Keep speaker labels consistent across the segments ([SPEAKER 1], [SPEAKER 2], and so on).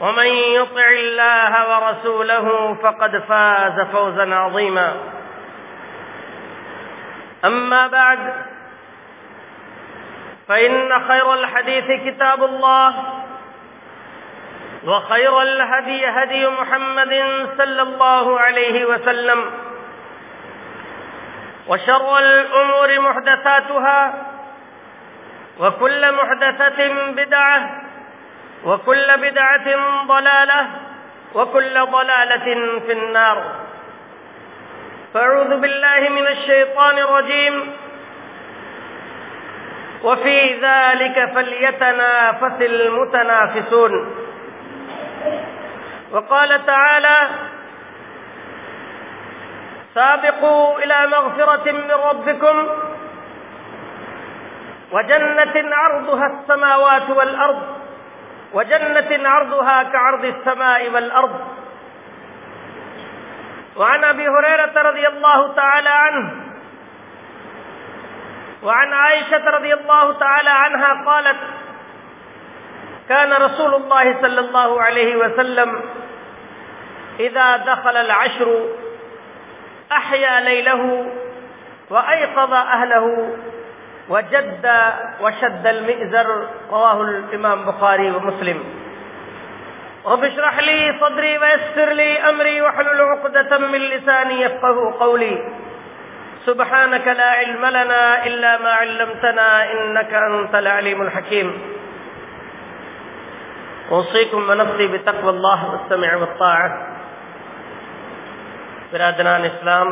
[SPEAKER 1] ومن يطع الله ورسوله فقد فاز فوزا عظيما. أما بعد، فإن خير الحديث كتاب الله، وخير الهدي هدي محمد صلى الله عليه وسلم، وشر الأمور محدثاتها، وكل محدثة بدعة وكل بدعة ضلالة وكل ضلالة في النار. فاعوذ بالله من الشيطان الرجيم. وفي ذلك فليتنافس المتنافسون. وقال تعالى سابقوا إلى مغفرة من ربكم وجنة عرضها السماوات والأرض وجنة عرضها كعرض السماء والأرض. وعن أبي هريرة رضي الله تعالى عنه، وعن عائشة رضي الله تعالى عنها قالت كان رسول الله صلى الله عليه وسلم إذا دخل العشر أحيا ليله وأيقظ أهله. وجد وشد المئزر، رواه الإمام بخاري ومسلم. رب اشرح لي صدري ويسر لي أمري واحلل عقدة من لساني يفقه قولي. سبحانك لا علم لنا إلا ما علمتنا إنك أنت العليم الحكيم. أوصيكم ونفسي بتقوى الله والسمع والطاعة. برادران اسلام،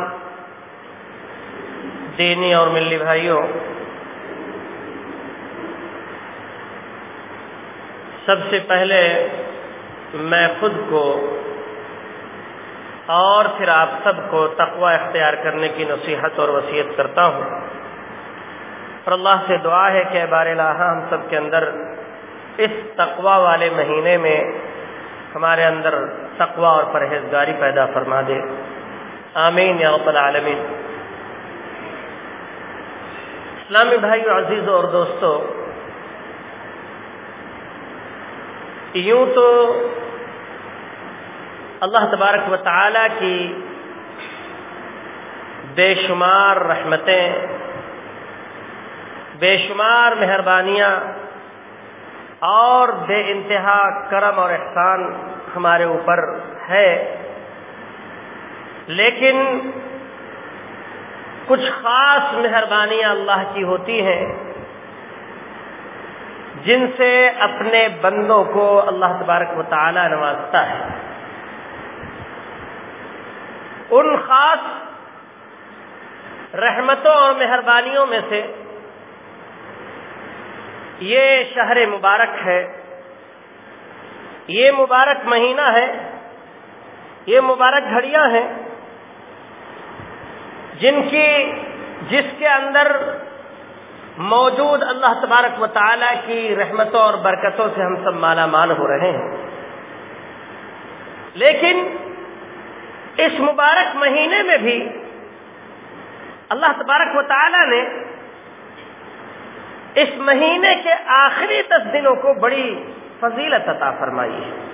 [SPEAKER 1] دینی اور ملی بھائیوں سب سے پہلے میں خود کو اور پھر آپ سب کو تقوی اختیار کرنے کی نصیحت اور وصیت کرتا ہوں۔ اور اللہ سے دعا ہے کہ بار الہ ہم سب کے اندر اس تقوی والے مہینے میں ہمارے اندر تقوی اور پرہیزگاری پیدا فرما دے۔ آمین یا رب العالمین۔ اسلامی بھائیو عزیزوں اور دوستوں یوں تو اللہ تبارک و تعالی کی بے شمار رحمتیں، بے شمار مہربانیاں اور بے انتہا کرم اور احسان ہمارے اوپر ہے۔ لیکن کچھ خاص مہربانیاں اللہ کی ہوتی ہیں۔ جن سے اپنے بندوں کو اللہ تبارک و تعالی نوازتا ہے۔ ان خاص رحمتوں اور مہربانیوں میں سے یہ شہر مبارک ہے۔ یہ مبارک مہینہ ہے۔ یہ مبارک گھڑیاں ہیں۔ جن کی جس کے اندر موجود اللہ تبارک و تعالی کی رحمتوں اور برکتوں سے ہم سب مالا مال ہو رہے ہیں۔ لیکن اس مبارک مہینے میں بھی اللہ تبارک و تعالی نے اس مہینے کے آخری دس دنوں کو بڑی فضیلت عطا فرمائی ہے۔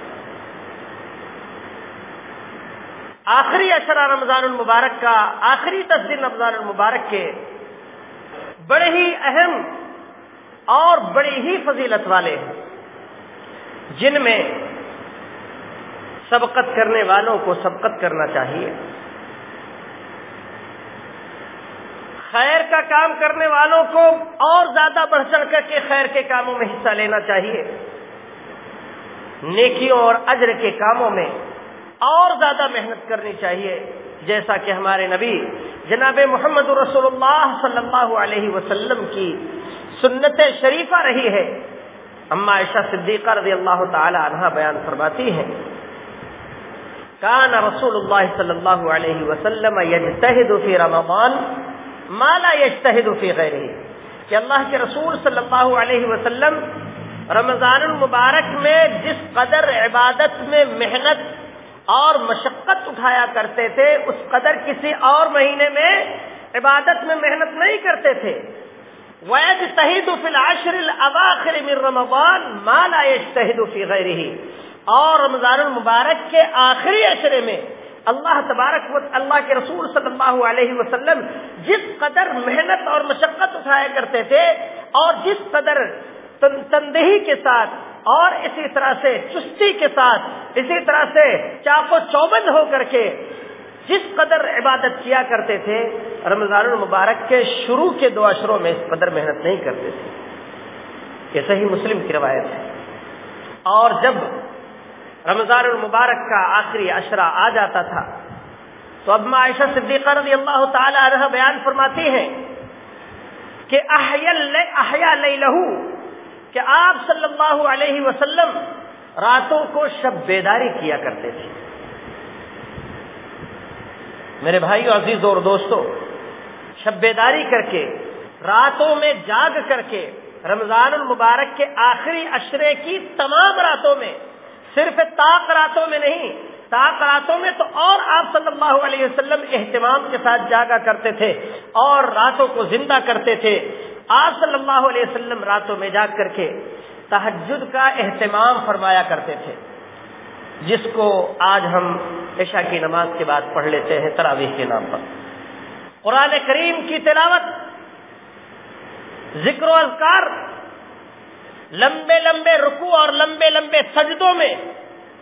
[SPEAKER 1] آخری اشرا رمضان المبارک کا آخری دس دن رمضان المبارک کے بڑے ہی اہم اور بڑی ہی فضیلت والے ہیں۔ جن میں سبقت کرنے والوں کو سبقت کرنا چاہیے۔ خیر کا کام کرنے والوں کو اور زیادہ بڑھ چڑھ کر کے خیر کے کاموں میں حصہ لینا چاہیے۔ نیکیوں اور اجر کے کاموں میں اور زیادہ محنت کرنی چاہیے۔ جیسا کہ ہمارے نبی جناب محمد رسول اللہ صلی اللہ علیہ وسلم کی سنت شریفہ رہی ہے، اما عائشہ صدیقہ رضی اللہ تعالی عنہ بیان فرماتی ہیں، کان رسول اللہ صلی اللہ علیہ وسلم یجتہد فی رمضان مالا یجتہد فی غیرہ، کہ اللہ کے رسول صلی اللہ علیہ وسلم رمضان المبارک میں جس قدر عبادت میں محنت اور مشقت اٹھایا کرتے تھے، اس قدر کسی اور مہینے میں عبادت میں محنت نہیں کرتے تھے۔ وید تحید العشر الاواخر من رمضان ما لا يجتهد في غیرہ اور رمضان المبارک کے آخری اشرے میں اللہ تبارک و اللہ کے رسول صلی اللہ علیہ وسلم جس قدر محنت اور مشقت اٹھایا کرتے تھے اور جس قدر تندہی کے ساتھ اور اسی طرح سے چستی کے ساتھ اسی طرح سے چاقو چوبند ہو کر کے جس قدر عبادت کیا کرتے تھے، رمضان المبارک کے شروع کے دو اشروں میں اس قدر محنت نہیں کرتے تھے۔ یہ صحیح مسلم کی روایت ہے۔ اور جب رمضان المبارک کا آخری اشرہ آ جاتا تھا، تو اب عائشہ صدیقہ رضی اللہ تعالی عنہ بیان فرماتی ہیں کہ احیا لہو کہ آپ صلی اللہ علیہ وسلم راتوں کو شب بیداری کیا کرتے تھے۔ میرے بھائی عزیز اور دوستو، شب بیداری کر کے، راتوں میں جاگ کر کے، رمضان المبارک کے آخری اشرے کی تمام راتوں میں، صرف طاق راتوں میں نہیں، طاق راتوں میں تو اور آپ صلی اللہ علیہ وسلم اہتمام کے ساتھ جاگا کرتے تھے اور راتوں کو زندہ کرتے تھے۔ آپ صلی اللہ علیہ وسلم راتوں میں جاگ کر کے تحجد کا اہتمام فرمایا کرتے تھے، جس کو آج ہم عشاء کی نماز کے بعد پڑھ لیتے ہیں تراویح کے نام پر۔ قرآن کریم کی تلاوت، ذکر و اذکار، لمبے لمبے رکو اور لمبے لمبے سجدوں میں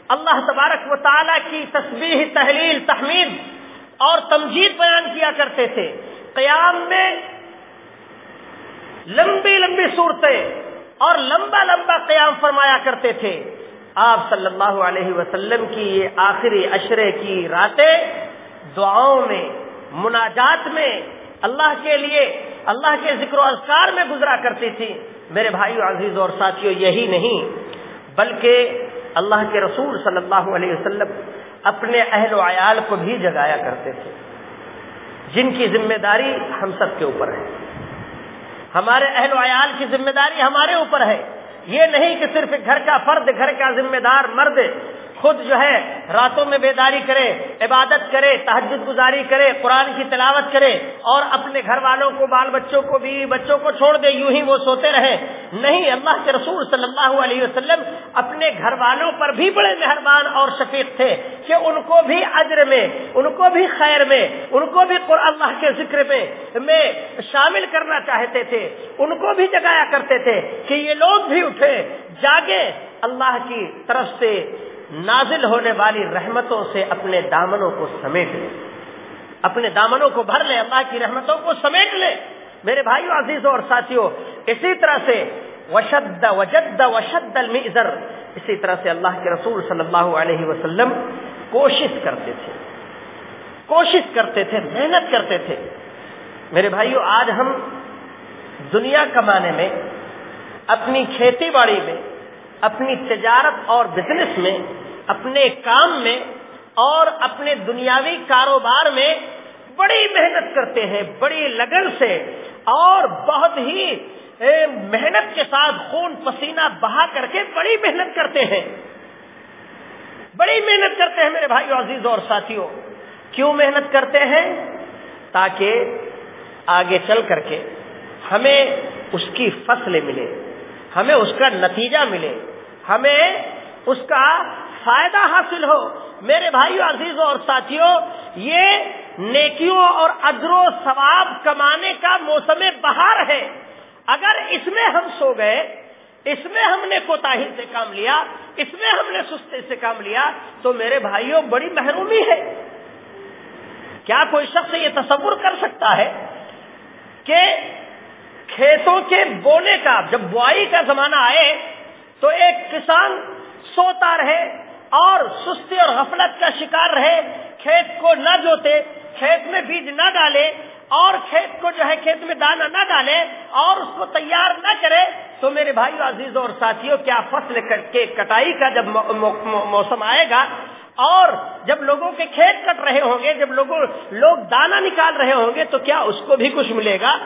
[SPEAKER 1] اللہ تبارک و تعالی کی تسبیح، تحلیل، تحمید اور تمجید بیان کیا کرتے تھے۔ قیام میں لمبی لمبی صورتیں اور لمبا لمبا قیام فرمایا کرتے تھے۔ آپ صلی اللہ علیہ وسلم کی یہ آخری اشرے کی راتیں دعاؤں میں، مناجات میں اللہ کے لیے، اللہ کے ذکر و اذکار میں گزرا کرتی تھی۔ میرے بھائیو، عزیز اور ساتھیوں یہی نہیں، بلکہ اللہ کے رسول صلی اللہ علیہ وسلم اپنے اہل و عیال کو بھی جگایا کرتے تھے۔ جن کی ذمہ داری ہم سب کے اوپر ہے۔ ہمارے اہل و عیال کی ذمہ داری ہمارے اوپر ہے یہ نہیں کہ صرف گھر کا فرد، گھر کا ذمہ دار مرد خود جو ہے راتوں میں بیداری کرے، عبادت کرے تحجد گزاری کرے، قرآن کی تلاوت کرے اور اپنے گھر والوں کو، بال بچوں کو بھی بچوں کو چھوڑ دے، یوں ہی وہ سوتے رہے۔ نہیں، اللہ کے رسول صلی اللہ علیہ وسلم اپنے گھر والوں پر بھی بڑے مہربان اور شفیق تھے کہ ان کو بھی اجر میں، ان کو بھی خیر میں، ان کو بھی اللہ کے ذکر میں میں شامل کرنا چاہتے تھے۔ ان کو بھی جگایا کرتے تھے کہ یہ لوگ بھی اٹھے جاگے اللہ کی طرف سے۔ نازل ہونے والی رحمتوں سے اپنے دامنوں کو سمیٹ لے۔ اپنے دامنوں کو بھر لے، اللہ کی رحمتوں کو سمیٹ لے۔ میرے بھائیو، عزیزوں اور ساتھیوں اسی طرح سے وشد وجد وشد المئزر۔ اسی طرح سے اللہ کے رسول صلی اللہ علیہ وسلم کوشش کرتے تھے۔ کوشش کرتے تھے، محنت کرتے تھے۔ میرے بھائیو، آج ہم دنیا کمانے میں، اپنی کھیتی باڑی میں اپنی تجارت اور بزنس میں، اپنے کام میں اور اپنے دنیاوی کاروبار میں بڑی محنت کرتے ہیں، بڑی لگن سے اور بہت ہی محنت کے ساتھ خون پسینہ بہا کر کے بڑی محنت کرتے ہیں۔ بڑی محنت کرتے ہیں میرے بھائی عزیز اور ساتھیوں کیوں محنت کرتے ہیں؟ تاکہ آگے چل کر کے ہمیں اس کی فصل ملے ہمیں اس کا نتیجہ ملے۔ ہمیں اس کا فائدہ حاصل ہو۔ میرے بھائیوں عزیزوں اور ساتھیوں یہ نیکیوں اور ادر و ثواب کمانے کا موسم بہار ہے۔ اگر اس میں ہم سو گئے، اس میں ہم نے کوتا سے کام لیا، اس میں ہم نے سستے سے کام لیا، تو میرے بھائیوں بڑی محرومی ہے۔ کیا کوئی شخص یہ تصور کر سکتا ہے کہ کھیتوں کے بونے کا، جب بوائی کا زمانہ آئے تو ایک کسان سوتا رہے اور سستی اور غفلت کا شکار رہے، کھیت کو نہ جوتے، کھیت میں بیج نہ ڈالے اور کھیت کو جو ہے کھیت میں دانا نہ ڈالے اور اس کو تیار نہ کرے۔ تو میرے بھائی عزیزوں اور ساتھیوں، کیا فصل کے کٹائی کا جب موسم آئے گا اور جب لوگوں کے کھیت کٹ رہے ہوں گے، جب لوگوں، لوگ دانا نکال رہے ہوں گے، تو کیا اس کو بھی کچھ ملے گا؟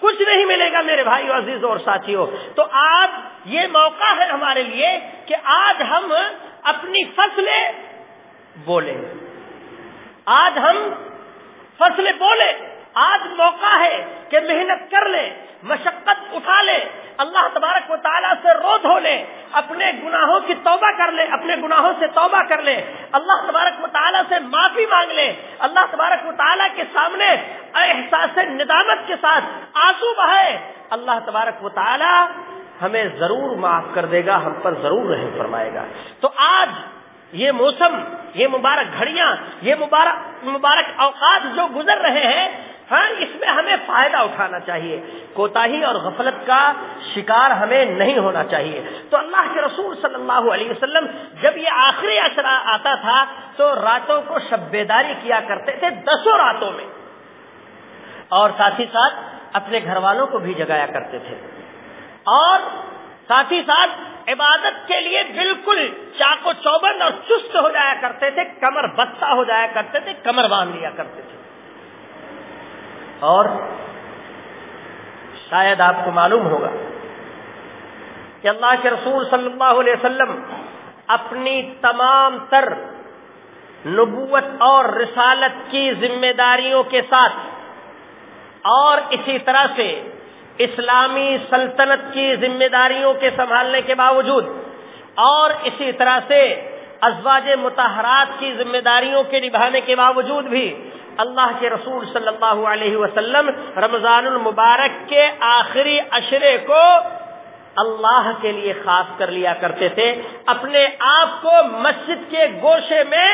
[SPEAKER 1] کچھ نہیں ملے گا میرے بھائی عزیز اور ساتھیوں تو آج یہ موقع ہے ہمارے لیے کہ آج ہم اپنی فصلیں بولیں۔ آج ہم فصلیں بولیں۔ آج موقع ہے کہ محنت کر لیں، مشقت اٹھا لیں، اللہ تبارک و تعالیٰ سے رو دھو لے اپنے گناہوں کی توبہ کر لے اپنے گناہوں سے توبہ کر لے اللہ تبارک و تعالیٰ سے معافی مانگ لے اللہ تبارک و تعالیٰ کے سامنے احساس ندامت کے ساتھ آنسو بہے اللہ تبارک و تعالیٰ ہمیں ضرور معاف کر دے گا، ہم پر ضرور رحم فرمائے گا۔ تو آج یہ موسم، یہ مبارک گھڑیاں، یہ مبارک مبارک اوقات جو گزر رہے ہیں ہاں اس میں ہمیں فائدہ اٹھانا چاہیے۔ کوتاہی اور غفلت کا شکار ہمیں نہیں ہونا چاہیے۔ تو اللہ کے رسول صلی اللہ علیہ وسلم جب یہ آخری اشرا آتا تھا، تو راتوں کو شب بیداری کیا کرتے تھے دسوں راتوں میں۔ اور ساتھ ہی ساتھ اپنے گھر والوں کو بھی جگایا کرتے تھے۔ اور ساتھ ہی ساتھ عبادت کے لیے بالکل چاقو چوبند اور چست ہو جایا کرتے تھے، کمر بستہ ہو جایا کرتے تھے، کمر باندھ لیا کرتے تھے۔ اور شاید آپ کو معلوم ہوگا کہ اللہ کے رسول صلی اللہ علیہ وسلم اپنی تمام تر نبوت اور رسالت کی ذمہ داریوں کے ساتھ اور اسی طرح سے اسلامی سلطنت کی ذمہ داریوں کے سنبھالنے کے باوجود اور اسی طرح سے ازواج متحرات کی ذمہ داریوں کے نبھانے کے باوجود بھی اللہ کے رسول صلی اللہ علیہ وسلم رمضان المبارک کے آخری اشرے کو اللہ کے لیے خاص کر لیا کرتے تھے، اپنے آپ کو مسجد کے گوشے میں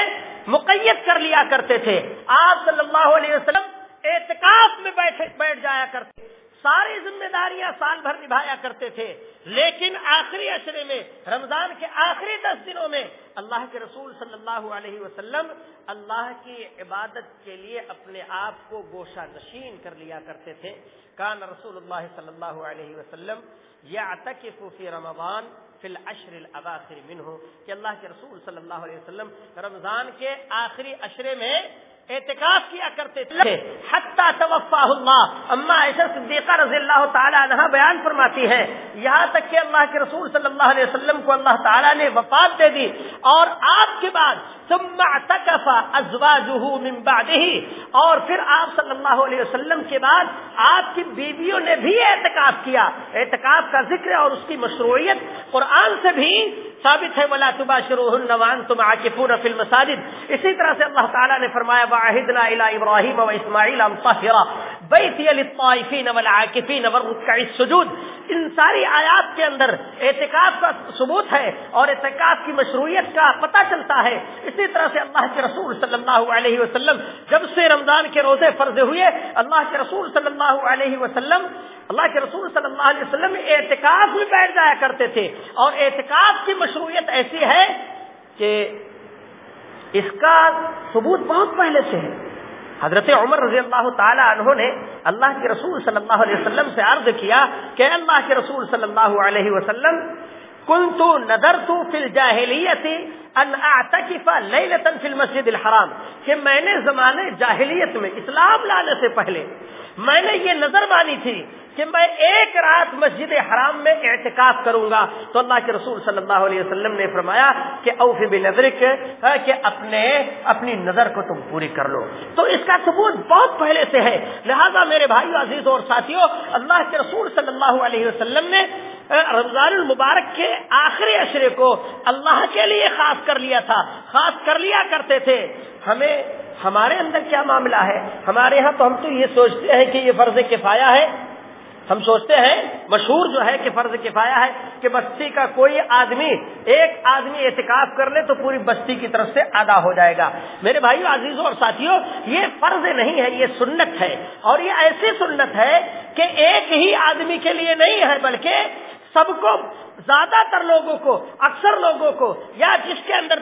[SPEAKER 1] مقیت کر لیا کرتے تھے۔ آپ صلی اللہ علیہ وسلم اعتکاف میں بیٹھ جایا کرتے ساری ذمہ داریاں سال بھر نبھایا کرتے تھے۔ لیکن آخری اشرے میں، رمضان کے آخری دس دنوں میں اللہ کے رسول صلی اللہ علیہ وسلم اللہ کی عبادت کے لیے اپنے آپ کو گوشہ نشین کر لیا کرتے تھے۔ کان رسول اللہ صلی اللہ علیہ وسلم یا فی رمضان فی العشر الاواخر منہ، کہ اللہ کے رسول صلی اللہ علیہ وسلم رمضان کے آخری اشرے میں اعتکاف کیا کرتے تھے، حتی توفا اللہ۔ اما عائشہ صدیقہ رضی اللہ تعالی عنہ بیان فرماتی ہے یہاں تک کہ اللہ کے رسول صلی اللہ علیہ وسلم کو اللہ تعالی نے وفات دے دی۔ اور آپ کے بعد، ثم اعتکف ازواجه من بعده اور پھر آپ صلی اللہ علیہ وسلم کے بعد، آپ کی بیویوں نے بھی اعتکاف کیا۔ اعتکاف کا ذکر اور اس کی مشروعیت قرآن سے بھی ثابت ہے، ولا تباشروهن وانتم عاكفون في المساجد۔ اسی طرح سے اللہ تعالیٰ نے فرمایا واحدنا الى ابراہیم و اسماعیل ان طاهرا بیتی للطائفین والعاکفین والرکع السجود۔ ان ساری آیات کے اندر اعتکاف کا ثبوت ہے اور اعتکاف کی مشروعیت کا پتہ چلتا ہے۔ اسی طرح سے اللہ کے رسول صلی اللہ علیہ وسلم جب سے رمضان کے روزے فرض ہوئے، اللہ کے رسول صلی اللہ علیہ وسلم، اللہ کے رسول صلی اللہ علیہ وسلم اعتکاف میں بیٹھ جایا کرتے تھے۔ اور اعتکاف کی مشروعیت ایسی ہے کہ اس کا ثبوت بہت پہلے سے ہے۔ حضرت عمر رضی اللہ تعالی عنہ نے اللہ کے رسول صلی اللہ علیہ وسلم سے عرض کیا کہ اللہ کے رسول صلی اللہ علیہ وسلم کن تو نظر تو فل جاہلیت ان اعتکف لیلتن الحرام، کہ میں نے زمانے جاہلیت میں اسلام لانے سے پہلے میں نے یہ نظر مانی تھی کہ میں ایک رات مسجد حرام میں اعتکاف کروں گا۔ تو اللہ کے رسول صلی اللہ علیہ وسلم نے فرمایا کہ اوف بنظر کہ اپنے، اپنی نظر کو تم پوری کر لو۔ تو اس کا ثبوت بہت پہلے سے ہے۔ لہذا میرے بھائی عزیز اور ساتھیوں، اللہ کے رسول صلی اللہ علیہ وسلم نے رمضان المبارک کے آخری اشرے کو اللہ کے لیے خاص کر لیا تھا، خاص کر لیا کرتے تھے۔ ہمیں، ہمارے اندر کیا معاملہ ہے؟ ہمارے ہاں تو ہم تو یہ سوچتے ہیں کہ یہ فرض کفایا ہے۔ ہم سوچتے ہیں، مشہور جو ہے کہ فرض کفایا ہے کہ بستی کا کوئی آدمی، ایک آدمی احتکاب کر لے تو پوری بستی کی طرف سے ادا ہو جائے گا۔ میرے بھائیو، عزیزوں اور ساتھیوں، یہ فرض نہیں ہے، یہ سنت ہے۔ اور یہ ایسی سنت ہے کہ ایک ہی آدمی کے لیے نہیں ہے، بلکہ سب کو، زیادہ تر لوگوں کو، اکثر لوگوں کو، یا جس کے اندر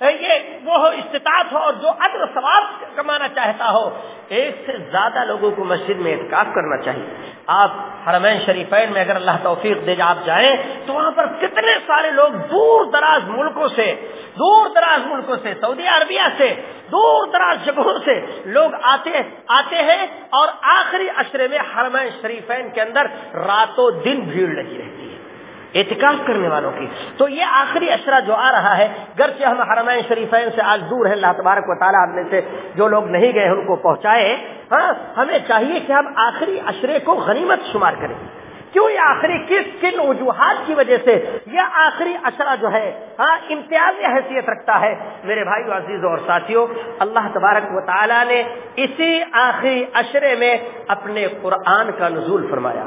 [SPEAKER 1] یہ وہ استطاعت ہو، اور جو ادر ثواب کمانا چاہتا ہو، ایک سے زیادہ لوگوں کو مسجد میں احتکاب کرنا چاہیے۔ آپ حرمین شریفین میں اگر اللہ توفیق دے آپ جائیں، تو وہاں پر کتنے سارے لوگ دور دراز ملکوں سے، دور دراز ملکوں سے، سعودی عربیہ سے، دور دراز جگہوں سے لوگ آتے آتے ہیں، اور آخری اشرے میں حرمین شریفین کے اندر راتوں دن بھیڑ لگی رہتی احتکاف کرنے والوں کی۔ تو یہ آخری اشرہ جو آ رہا ہے، گرچہ ہم حرمین شریفین سے آج دور ہے اللہ تبارک و تعالیٰ میں سے جو لوگ نہیں گئے، ان کو پہنچائے۔ ہاں ہمیں چاہیے کہ ہم آخری اشرے کو غنیمت شمار کریں۔ کیوں یہ آخری؟ کس، کن وجوہات کی وجہ سے یہ آخری اشرا جو ہے ہاں امتیازی حیثیت رکھتا ہے؟ میرے بھائی عزیز اور ساتھیوں اللہ تبارک و تعالیٰ نے اسی آخری اشرے میں اپنے قرآن کا نزول فرمایا۔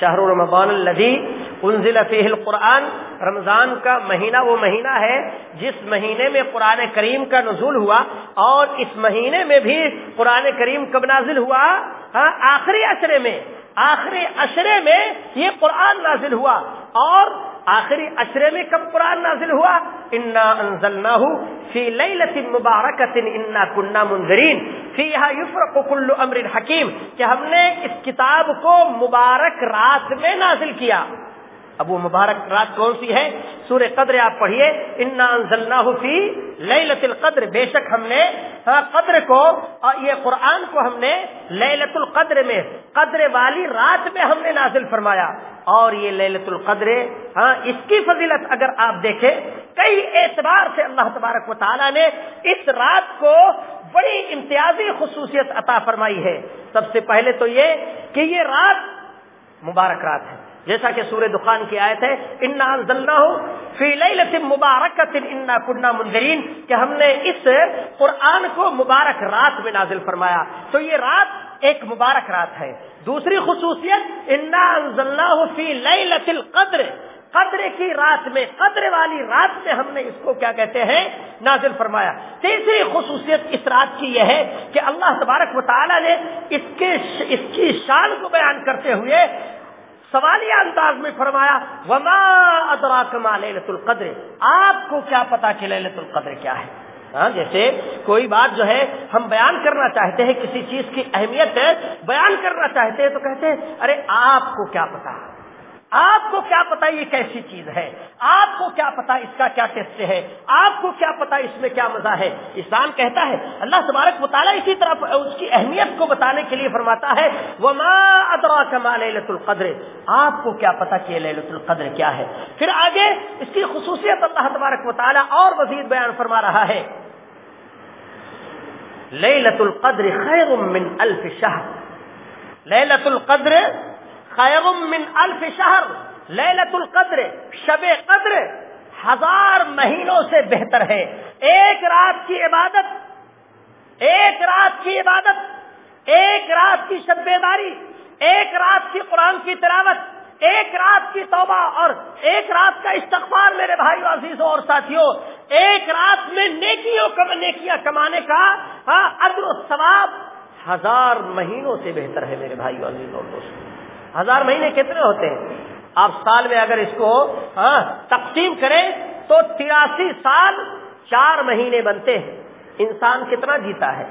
[SPEAKER 1] شہر رمضان الذي انزل فيه القرآن، رمضان کا مہینہ وہ مہینہ ہے جس مہینے میں قرآن کریم کا نزول ہوا اور اس مہینے میں بھی قرآن کریم کب نازل ہوا؟ ہاں آخری اشرے میں۔ آخری اشرے میں یہ قرآن نازل ہوا اور آخری اشرے میں کب قرآن نازل ہوا؟ انا انزلناہ فی لیلت مبارکت انا کننا منذرین فیہا یفرق کل امر حکیم کہ ہم نے اس کتاب کو مبارک رات میں نازل کیا۔ اب وہ مبارک رات کون سی ہے؟ سور قدر آپ پڑھیے، انا انزلناہ فی لیلت القدر. بے شک ہم نے قدر کو یہ قرآن کو ہم نے لیلت القدر میں، قدر والی رات میں ہم نے نازل فرمایا۔ اور یہ للت القدر ہاں اس کی فضیلت اگر آپ دیکھیں، کئی اعتبار سے اللہ تبارک و تعالیٰ نے اس رات کو بڑی امتیازی خصوصیت عطا فرمائی ہے۔ سب سے پہلے تو یہ کہ یہ رات مبارک رات ہے۔ جیسا کہ سورہ دخان کی آیت ہے، انا انزلنا ہو فی لیلت مبارکت انا کننا منذرین کہ ہم نے اس قرآن کو مبارک رات میں نازل فرمایا۔ تو یہ رات ایک مبارک رات ہے۔ دوسری خصوصیت، انا انزلنا ہو فی لیلت القدر قدر کی رات میں، قدر والی رات میں ہم نے اس کو کیا کہتے ہیں، نازل فرمایا۔ تیسری خصوصیت اس رات کی یہ ہے کہ اللہ تبارک و تعالی نے اس کے اس کی شان کو بیان کرتے ہوئے سوالیہ انداز میں فرمایا، وما ادراک ما لیلت القدر؟ آپ کو کیا پتا کہ لیلت القدر کیا ہے؟ ہاں جیسے کوئی بات جو ہے، ہم بیان کرنا چاہتے ہیں، کسی چیز کی اہمیت بیان کرنا چاہتے ہیں تو کہتے ہیں، ارے، آپ کو کیا پتا؟ آپ کو کیا پتا یہ کیسی چیز ہے؟ آپ کو کیا پتا اس کا کیا ٹیسٹ ہے؟ آپ کو کیا پتا اس میں کیا مزہ ہے؟ اسلام کہتا ہے، اللہ تبارک مطالعہ اسی طرح اس کی اہمیت کو بتانے کے لیے فرماتا ہے وہ ماں ادرا کما للت القدر۔ آپ کو کیا پتا کہ للت القدر کیا ہے؟ پھر آگے اس کی خصوصیت اللہ تبارک مطالعہ اور مزید بیان فرما رہا ہے۔ ليلة القدر خير من ألف شهر۔ ليلة القدر خير من ألف شهر ليلة القدر، شب قدر، ہزار مہینوں سے بہتر ہے۔ ایک رات کی عبادت، ایک رات کی عبادت، ایک رات کی شب بیداری ایک رات کی قرآن کی تلاوت، ایک رات کی توبہ اور ایک رات کا استغفار میرے بھائی عزیزوں اور ساتھیوں۔ ایک رات میں نیکیوں نیکیاں کمانے کا ہاں ادر و ثواب ہزار مہینوں سے بہتر ہے میرے بھائی اور دوست ہزار مہینے کتنے ہوتے ہیں؟ آپ سال میں اگر اس کو ہاں تقسیم کریں تو تراسی سال چار مہینے بنتے ہیں۔ انسان کتنا جیتا ہے؟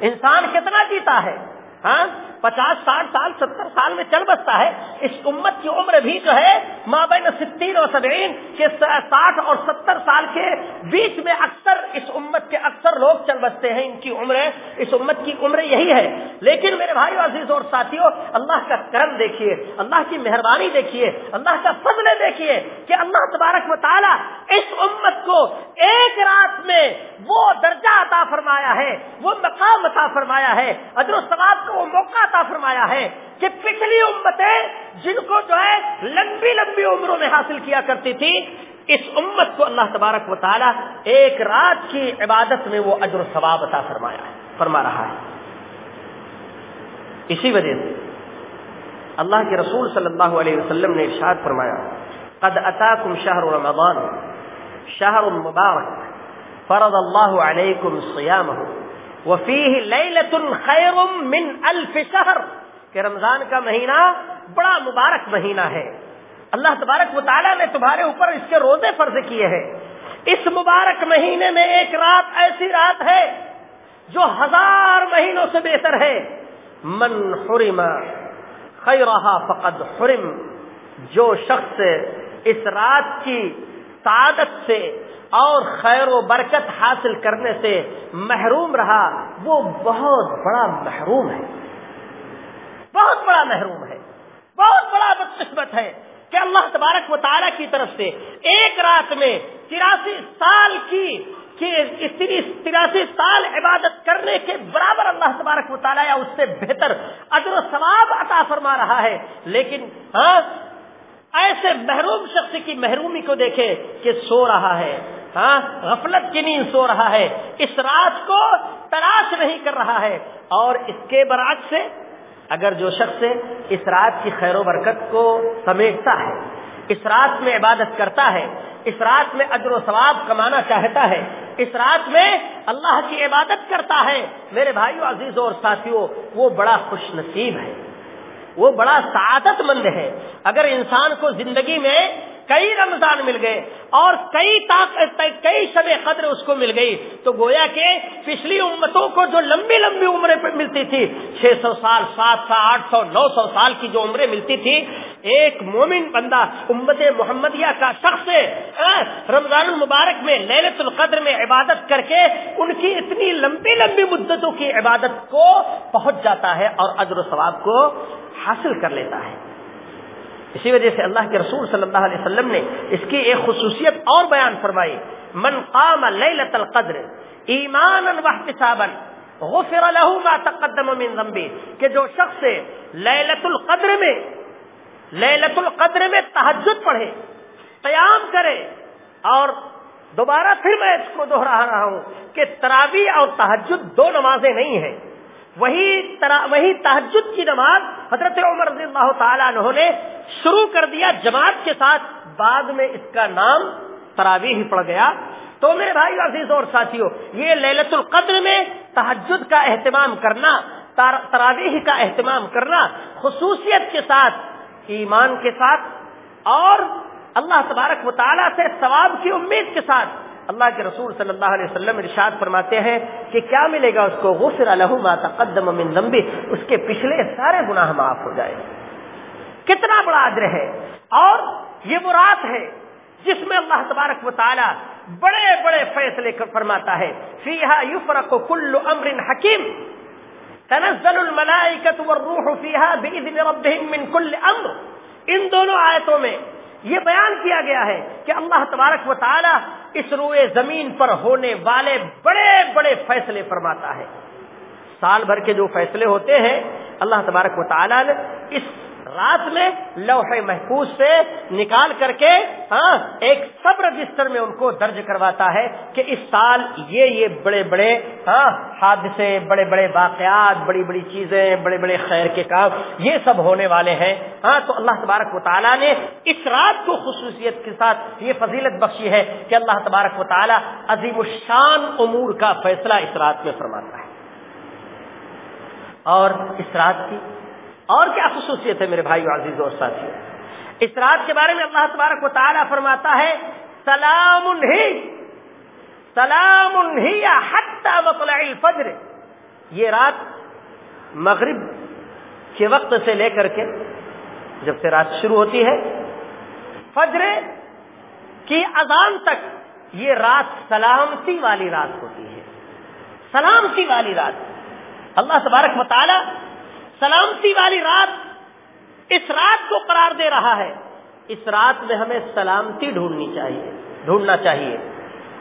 [SPEAKER 1] انسان کتنا جیتا ہے؟ ہاں؟ پچاس ساٹھ سال، ستر سال میں چل بستا ہے۔ اس امت کی عمر بھی جو ہے مابین ستین اور سبعین کے ساٹھ اور ستر سال کے بیچ میں اکثر اس امت کے اکثر لوگ چل بستے ہیں۔ ان کی عمریں، اس امت کی عمر یہی ہے۔ لیکن میرے بھائی عزیز اور ساتھیوں، اللہ کا کرم دیکھیے، اللہ کی مہربانی دیکھیے، اللہ کا فضل دیکھیے کہ اللہ تبارک و اس امت کو ایک رات میں وہ درجہ عطا فرمایا ہے، وہ مقام عطا فرمایا ہے۔ ادر و ثواب کو وہ موقع عطا فرمایا ہے کہ پچھلی امتیں جن کو جو ہے لمبی لمبی عمروں میں حاصل کیا کرتی تھی، اس امت کو اللہ تبارک و تعالی ایک رات کی عبادت میں وہ اجر و ثواب عطا فرمایا ہے، فرما رہا ہے۔ اسی وجہ سے اللہ کے رسول صلی اللہ علیہ وسلم نے ارشاد فرمایا، قد اتاکم شہر رمضان شہر مبارک فرض اللہ علیکم صیامہ وفیہ لیلت خیر من الف شہر، کہ رمضان کا مہینہ بڑا مبارک مہینہ ہے۔ اللہ تبارک مطالعہ نے تمہارے اوپر اس کے روزے فرض کیے ہیں۔ اس مبارک مہینے میں ایک رات ایسی رات ہے جو ہزار مہینوں سے بہتر ہے۔ من حرم خیرہا فقد حرم، جو شخص اس رات کی سعادت سے اور خیر و برکت حاصل کرنے سے محروم رہا، وہ بہت بڑا محروم ہے۔ بہت بڑا محروم ہے۔ بہت بڑا بدقسمت ہے کہ اللہ تبارک و تعالیٰ کی طرف سے ایک رات میں تراسی سال کی تراسی سال عبادت کرنے کے برابر اللہ تبارک و تعالیٰ یا اس سے بہتر اجر و ثواب عطا فرما رہا ہے۔ لیکن ہاں ایسے محروم شخص کی محرومی کو دیکھے کہ سو رہا ہے۔ ہاں غفلت کی نیند سو رہا ہے، اس رات کو تلاش نہیں کر رہا ہے۔ اور اس کے برعکس سے، اگر جو شخص اس رات کی خیر و برکت کو سمیٹتا ہے، اس رات میں عبادت کرتا ہے، اس رات میں اجر و ثواب کمانا چاہتا ہے، اس رات میں اللہ کی عبادت کرتا ہے، میرے بھائیوں عزیزوں اور ساتھیوں وہ بڑا خوش نصیب ہے۔ وہ بڑا سعادت مند ہے۔ اگر انسان کو زندگی میں کئی رمضان مل گئے اور کئی طاقت کئی شب قدر اس کو مل گئی تو گویا کہ پچھلی امتوں کو جو لمبی لمبی عمریں ملتی تھی، چھ سو سال، سات سو، آٹھ سو، نو سو سال کی جو عمریں ملتی تھی، ایک مومن بندہ امت محمدیہ کا شخص رمضان المبارک میں للت القدر میں عبادت کر کے ان کی اتنی لمبی لمبی مدتوں کی عبادت کو پہنچ جاتا ہے اور اجر و ثواب کو حاصل کر لیتا ہے۔ اسی وجہ سے اللہ کے رسول صلی اللہ علیہ وسلم نے اس کی ایک خصوصیت اور بیان فرمائی، من قام لیلت القدر ایمانا واحتسابا غفر له ما تقدم من ذنبه کہ جو شخص لیلت القدر میں لیلت القدر میں تہجد پڑھے، قیام کرے، اور دوبارہ پھر میں اس کو دوہرا رہا ہوں کہ تراوی اور تہجد دو نمازیں نہیں ہیں۔ وہی وہی تحجد کی نماز حضرت عمر رضی اللہ تعالیٰ عنہ نے شروع کر دیا جماعت کے ساتھ، بعد میں اس کا نام تراوی ہی پڑ گیا۔ تو میرے بھائی عزیز اور ساتھیوں یہ للت القدر میں تحجد کا اہتمام کرنا تراویح کا اہتمام کرنا خصوصیت کے ساتھ، ایمان کے ساتھ اور اللہ تبارک مطالعہ سے ثواب کی امید کے ساتھ اللہ کے رسول صلی اللہ علیہ وسلم ارشاد فرماتے ہیں کہ کیا ملے گا اس کو؟ غفر ما تقدم من ذنبی، اس کے پچھلے سارے گناہ معاف ہو جائے۔ کتنا بڑا اجر ہے۔ اور یہ وہ رات ہے جس میں اللہ تبارک و تعالی بڑے بڑے فیصلے فرماتا ہے۔ فیہا یفرق کل امر حکیم۔ تنزل الملائکت والروح فیہا باذن ربهم من کل امر۔ ان دونوں آیتوں میں یہ بیان کیا گیا ہے کہ اللہ تبارک و تعالی اس روئے زمین پر ہونے والے بڑے بڑے فیصلے فرماتا ہے۔ سال بھر کے جو فیصلے ہوتے ہیں، اللہ تبارک و تعالی نے اس رات میں لوہے محفوظ سے نکال کر کے ہاں ایک سب رجسٹر میں ان کو درج کرواتا ہے کہ اس سال یہ یہ بڑے بڑے ہاں حادثے، بڑے بڑے واقعات، بڑی بڑی چیزیں، بڑے بڑے خیر کے کام، یہ سب ہونے والے ہیں۔ ہاں تو اللہ تبارک و تعالیٰ نے اس رات کو خصوصیت کے ساتھ یہ فضیلت بخشی ہے کہ اللہ تبارک و تعالیٰ عظیم الشان امور کا فیصلہ اس رات میں فرماتا ہے۔ اور اس رات کی اور کیا خصوصیت ہے میرے بھائی عزیز اور ساتھی اس رات کے بارے میں اللہ تبارک و تعالیٰ فرماتا ہے، سلام ہی سلام ہی یا الفجر۔ یہ رات مغرب کے وقت سے لے کر کے جب سے رات شروع ہوتی ہے، فجر کی اذان تک یہ رات سلامتی والی رات ہوتی ہے۔ سلامتی والی رات۔ اللہ تبارک مطالعہ سلامتی والی رات اس رات کو قرار دے رہا ہے۔ اس رات میں ہمیں سلامتی ڈھونڈنی چاہیے، ڈھونڈنا چاہیے۔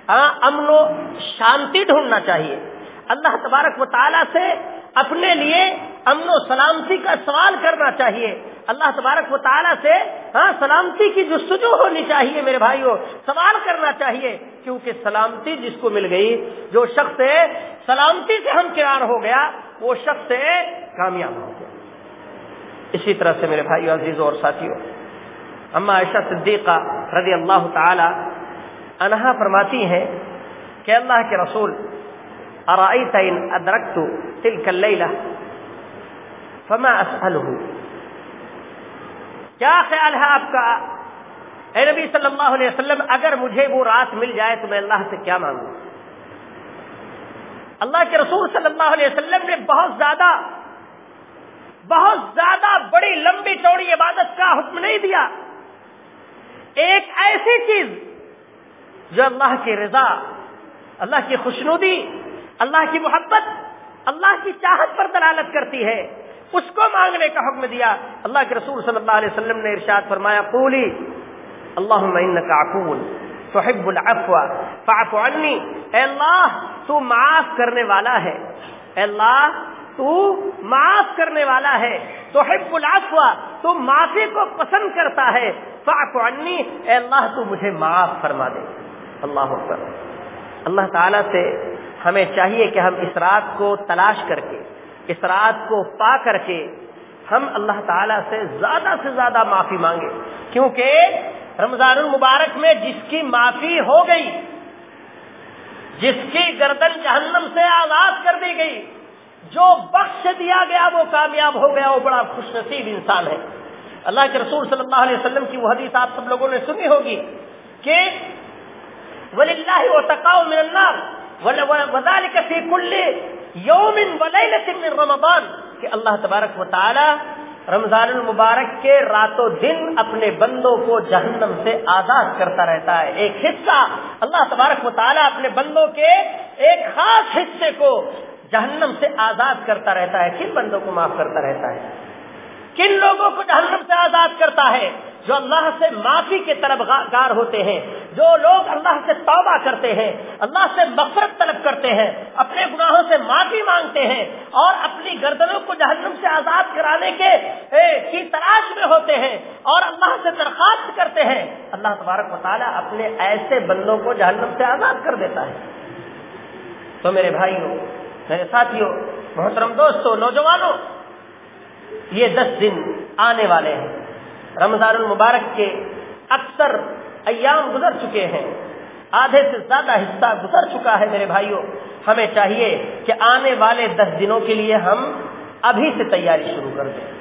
[SPEAKER 1] ہاں امن و شانتی ڈھونڈنا چاہیے۔ اللہ تبارک و تعالیٰ سے اپنے لیے امن و سلامتی کا سوال کرنا چاہیے۔ اللہ تبارک و تعالیٰ سے ہاں سلامتی کی جو سجو ہونی چاہیے میرے بھائیوں، سوال کرنا چاہیے۔ کیونکہ سلامتی جس کو مل گئی، جو شخص سلامتی سے ہم کرار ہو گیا، وہ شخص کامیاب ہو گیا۔ اسی طرح سے میرے بھائیو عزیزوں اور ساتھیوں اما عائشہ صدیقہ رضی اللہ تعالی انہا فرماتی ہیں کہ اللہ کے رسول ارائیت ان ادرکت تلک اللیلہ فما اسألہ کیا خیال ہے آپ کا؟ اے نبی صلی اللہ علیہ وسلم، اگر مجھے وہ رات مل جائے تو میں اللہ سے کیا مانگوں؟ اللہ کے رسول صلی اللہ علیہ وسلم نے بہت زیادہ بہت زیادہ بڑی لمبی چوڑی عبادت کا حکم نہیں دیا۔ ایک ایسی چیز جو اللہ کی رضا، اللہ کی خوشنودی اللہ کی محبت، اللہ کی چاہت پر دلالت کرتی ہے۔ اس کو مانگنے کا حکم دیا۔ اللہ کے رسول صلی اللہ علیہ وسلم نے ارشاد فرمایا، قولی انك عفو، تحب العفو، فاعف عني اے اللہ، تو معاف کرنے والا ہے۔ اے اللہ، تو معاف کرنے والا ہے۔ تو حب العفو، تو معافی کو پسند کرتا ہے۔ فاعف عني اے اللہ، تو مجھے معاف فرما دے۔ اللہ اکبر۔ اللہ تعالی سے ہمیں چاہیے کہ ہم اس رات کو تلاش کر کے، اس رات کو پا کر کے ہم اللہ تعالی سے زیادہ سے زیادہ معافی مانگے کیونکہ رمضان المبارک میں جس کی معافی ہو گئی، جس کی گردن جہنم سے آزاد کر دی گئی، جو بخش دیا گیا، وہ کامیاب ہو گیا، وہ بڑا خوش نصیب انسان ہے۔ اللہ کے رسول صلی اللہ علیہ وسلم کی وہ حدیث آپ سب لوگوں نے سنی ہوگی کہ ولی اللہ و تقاؤ من اللہ وذالک فی کل یوم ولیلت من رمضان. کہ اللہ تبارک و تعالی رمضان المبارک کے رات و دن اپنے بندوں کو جہنم سے آزاد کرتا رہتا ہے. ایک حصہ اللہ تبارک مطالعہ اپنے بندوں کے ایک خاص حصے کو جہنم سے آزاد کرتا رہتا ہے. کن بندوں کو معاف کرتا رہتا ہے؟ کن لوگوں کو جہنم سے آزاد کرتا ہے، جو اللہ سے معافی کے طرف گار ہوتے ہیں، جو لوگ اللہ سے توبہ کرتے ہیں، اللہ سے مفرت طلب کرتے ہیں، اپنے گناہوں سے معافی مانگتے ہیں اور اپنی گردنوں کو جہنم سے آزاد کرانے کے کی تلاش میں ہوتے ہیں اور اللہ سے درخواست کرتے ہیں۔ اللہ تبارک مطالعہ اپنے ایسے بندوں کو جہنم سے آزاد کر دیتا ہے۔ تو میرے بھائیوں، میرے ساتھیوں، محترم دوستوں نوجوانوں یہ دس دن آنے والے ہیں۔ رمضان المبارک کے اکثر ایام گزر چکے ہیں۔ آدھے سے زیادہ حصہ گزر چکا ہے میرے بھائیوں۔ ہمیں چاہیے کہ آنے والے دس دنوں کے لیے ہم ابھی سے تیاری شروع کر دیں۔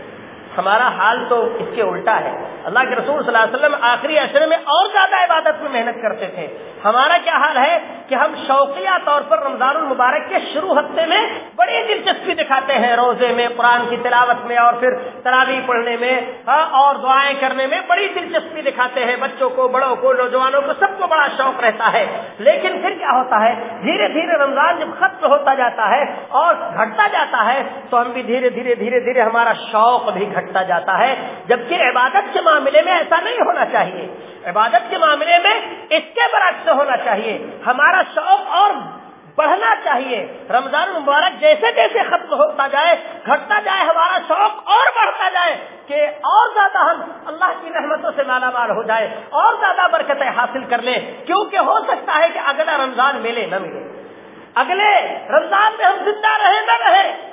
[SPEAKER 1] ہمارا حال تو اس کے الٹا ہے۔ اللہ کے رسول صلی اللہ علیہ وسلم آخری اشرے میں اور زیادہ عبادت میں محنت کرتے تھے۔ ہمارا کیا حال ہے کہ ہم شوقیہ طور پر رمضان المبارک کے شروع ہفتے میں بڑی دلچسپی دکھاتے ہیں۔ روزے میں، قرآن کی تلاوت میں اور پھر تراوی پڑھنے میں ہاں، اور دعائیں کرنے میں بڑی دلچسپی دکھاتے ہیں۔ بچوں کو، بڑوں کو، نوجوانوں کو سب کو بڑا شوق رہتا ہے۔ لیکن پھر کیا ہوتا ہے؟ دھیرے دھیرے رمضان جب ختم ہوتا جاتا ہے اور گھٹتا جاتا ہے تو ہم بھی دھیرے دھیرے دھیرے دھیرے ہمارا شوق بھی گھٹ گھٹتا جاتا ہے، جبکہ عبادت کے معاملے میں ایسا نہیں ہونا چاہیے۔ عبادت کے معاملے میں اس کے برعکس ہونا چاہیے۔ ہمارا شوق اور بڑھنا چاہیے۔ رمضان مبارک جیسے جیسے ختم ہوتا جائے، گھٹتا جائے، ہمارا شوق اور بڑھتا جائے کہ اور زیادہ ہم اللہ کی رحمتوں سے مالا مال ہو جائے، اور زیادہ برکتیں حاصل کر لیں۔ کیونکہ ہو سکتا ہے کہ اگلا رمضان ملے نہ ملے۔ اگلے رمضان میں ہم زندہ رہے نہ رہے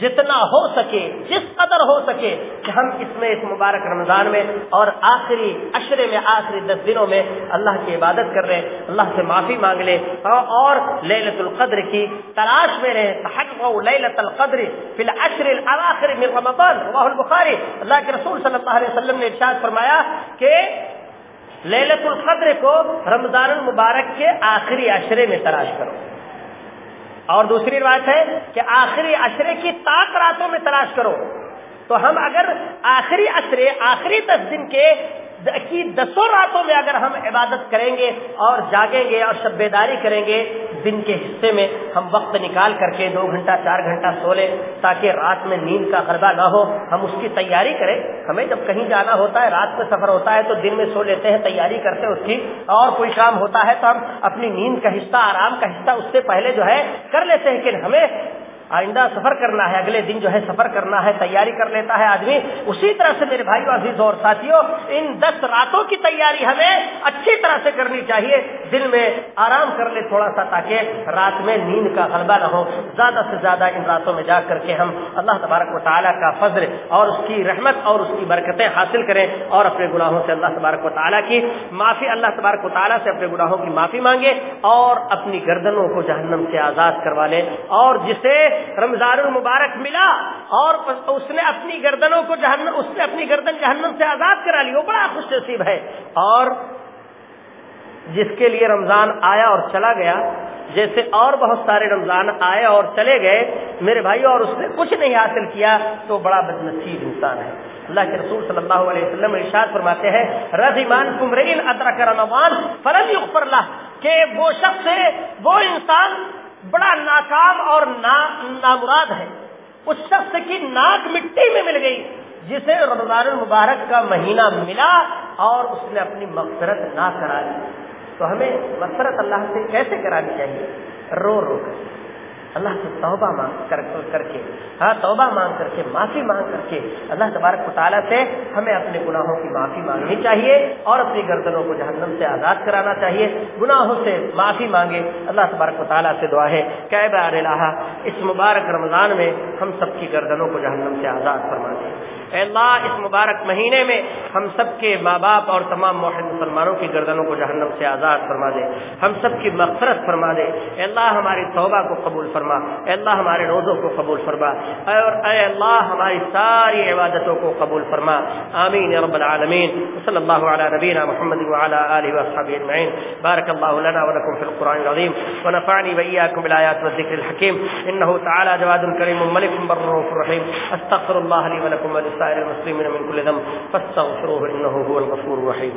[SPEAKER 1] جتنا ہو سکے، جس قدر ہو سکے کہ ہم اس میں، اس مبارک رمضان میں اور آخری اشرے میں، آخری دس دنوں میں اللہ کی عبادت کر رہے اللہ سے معافی مانگ لے۔ اور للت القدر کی تلاش میں رہے۔ للت القدر فی العشر الاخر من رمضان۔ رواه البخاری۔ اللہ کے رسول صلی اللہ علیہ وسلم نے ارشاد فرمایا کہ للت القدر کو رمضان المبارک کے آخری اشرے میں تلاش کرو۔ اور دوسری روایت ہے کہ آخری عشرے کی تاک راتوں میں تلاش کرو۔ تو ہم اگر آخری عشرے، آخری دس دن کے کی دسوں راتوں میں اگر ہم عبادت کریں گے اور جاگیں گے اور شب بیداری کریں گے، دن کے حصے میں ہم وقت نکال کر کے دو گھنٹہ، چار گھنٹہ سو لیں تاکہ رات میں نیند کا غلبہ نہ ہو۔ ہم اس کی تیاری کریں۔ ہمیں جب کہیں جانا ہوتا ہے، رات میں سفر ہوتا ہے تو دن میں سو لیتے ہیں، تیاری کرتے ہیں اس کی۔ اور کوئی کام ہوتا ہے تو ہم اپنی نیند کا حصہ، آرام کا حصہ اس سے پہلے جو ہے کر لیتے ہیں کہ ہمیں آئندہ سفر کرنا ہے، اگلے دن جو ہے سفر کرنا ہے، تیاری کر لیتا ہے آدمی۔ اسی طرح سے میرے بھائی عزیز اور ساتھیوں ان دس راتوں کی تیاری ہمیں اچھی طرح سے کرنی چاہیے۔ دن میں آرام کر لے تھوڑا سا تاکہ رات میں نیند کا غلبہ نہ ہو۔ زیادہ سے زیادہ ان راتوں میں جا کر کے ہم اللہ تبارک و تعالیٰ کا فضل اور اس کی رحمت اور اس کی برکتیں حاصل کریں اور اپنے گناہوں سے اللہ تبارک و تعالیٰ کی معافی، اللہ تبارک و تعالیٰ سے اپنے گناہوں کی معافی مانگے اور اپنی گردنوں کو جہنم سے آزاد کروا لے اور جسے رمضان المبارک ملا اور اس نے اپنی گردنوں کو جہنم، اس نے اپنی گردن جہنم سے آزاد کرا لی۔ وہ بڑا خوش نصیب ہے اور جس کے لیے رمضان آیا اور چلا گیا، جیسے اور بہت سارے رمضان آئے اور چلے گئے، میرے بھائی اور اس نے کچھ نہیں حاصل کیا، تو بڑا بد نصیب انسان ہے۔ اللہ کے رسول صلی اللہ علیہ وسلم ارشاد فرماتے ہیں رضیمان کمرین ادرک رمضان فلن یغفر اللہ کہ وہ شخص ہے، وہ انسان بڑا ناکام اور نامراد ہے۔ اس شخص کی ناک مٹی میں مل گئی، جسے رمضان المبارک کا مہینہ ملا اور اس نے اپنی مغفرت نہ کرا لی تو ہمیں مغفرت اللہ سے کیسے کرانی چاہیے رو رو کر۔ اللہ سے توبہ مانگ کر کر کے۔ ہاں توبہ مانگ کر کے، معافی مانگ کر کے۔ اللہ تبارک تعالیٰ سے ہمیں اپنے گناہوں کی معافی مانگنی چاہیے اور اپنی گردنوں کو جہنم سے آزاد کرانا چاہیے۔ گناہوں سے معافی مانگے۔ اللہ تبارک تعالیٰ سے دعا ہے۔ کہ بار الہ اس مبارک رمضان میں ہم سب کی گردنوں کو جہنم سے آزاد فرما دیں۔ اے اللہ، اس مبارک مہینے میں ہم سب کے ماں باپ اور تمام موحد مسلمانوں کی گردنوں کو جہنم سے آزاد فرما دے۔ ہم سب کی مغفرت فرما دے۔ اے اللہ، ہماری توبہ کو قبول فرما۔ اے اللہ، ہمارے روزوں کو قبول فرما۔ اور اے اللہ، ہماری ساری عبادتوں کو قبول فرما۔ آمین رب العالمین۔ صلی اللہ علی نبینا محمد وعلى آلہ وصحبہ اجمعین۔ بارک اللہ لنا ولکم فی القرآن العظیم۔ ونفعنی وإياكم بالآيات والذكر الحكيم إنه تعالى جواد كريم ملك بر رحيم استغفر الله لي ولكم ولسائر وسائر المسلمين من كل ذنب فاستغفروه إنه هو الغفور الرحيم.